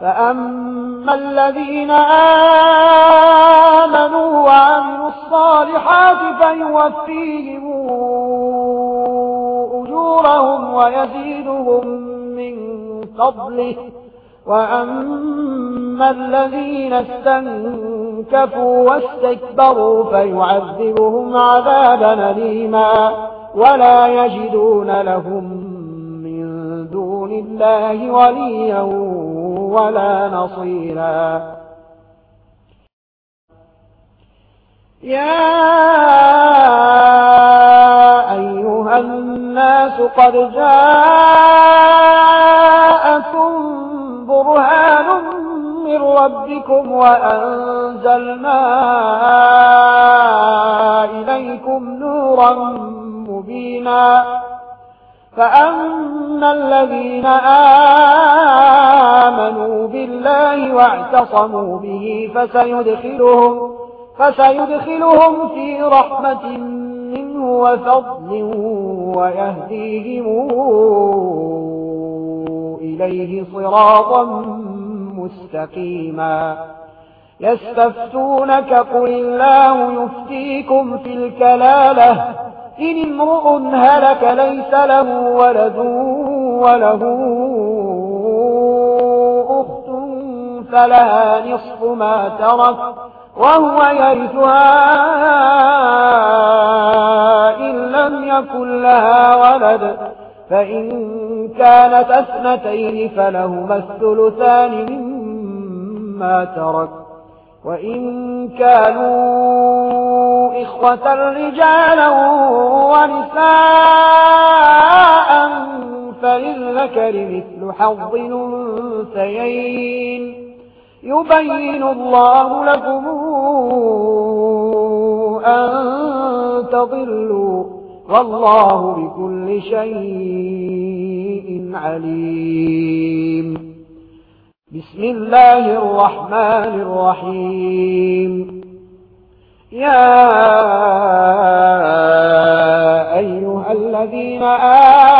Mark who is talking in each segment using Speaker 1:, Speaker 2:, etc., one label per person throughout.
Speaker 1: فأما الذين آمنوا وعملوا الصالحات فيوفيهم أجورهم ويزيدهم من قبله وأما الذين استنكفوا واستكبروا فيعذبهم عذابا نليما ولا يجدون لهم من دون الله وليا ولا نصيرا. يا أيها الناس قد جاءكم برهان من ربكم وأنزلنا إليكم نورا مبينا. فأنزلنا إن الذين آمنوا بالله واعتصموا به فسيدخلهم, فسيدخلهم في رحمة منه وفضل ويهديهم إليه صراطا مستقيما يستفتونك قل الله يفتيكم في الكلالة إن امرء هلك ليس له ولد وله أخت فلها نصف ما ترك وهو يرثها إن لم يكن لها ولد فإن كانت أثنتين فلهما الثلثان مما ترك وإن كانوا إخوة رجالا ونساء للذكر مثل حظ الأنثيين. يبين الله لكم أن تضلوا والله بكل شيء عليم. بسم الله الرحمن الرحيم. يا أيها الذين آمنوا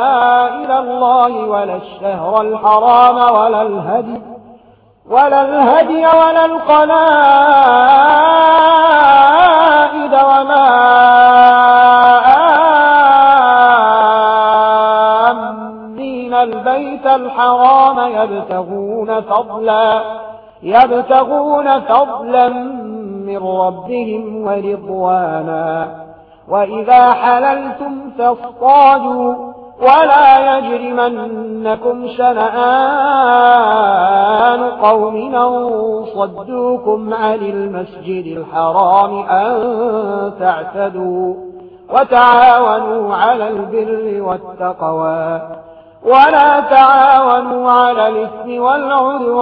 Speaker 1: الله ولا الشهر الحرام ولا الهدي ولا الهدي ولا القلائد وما آمين البيت الحرام يبتغون فضلا يبتغون فضلا من ربهم ورضوانا. وإذا حللتم فاصطادوا ولا يجرمنكم شنآن قوم صدوكم عن المسجد الحرام أن تعتدوا وتعاونوا على البر والتقوى ولا تعاونوا على الإثم والعدوان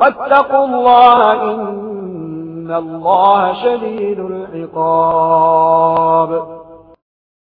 Speaker 1: واتقوا الله إن الله شديد العقاب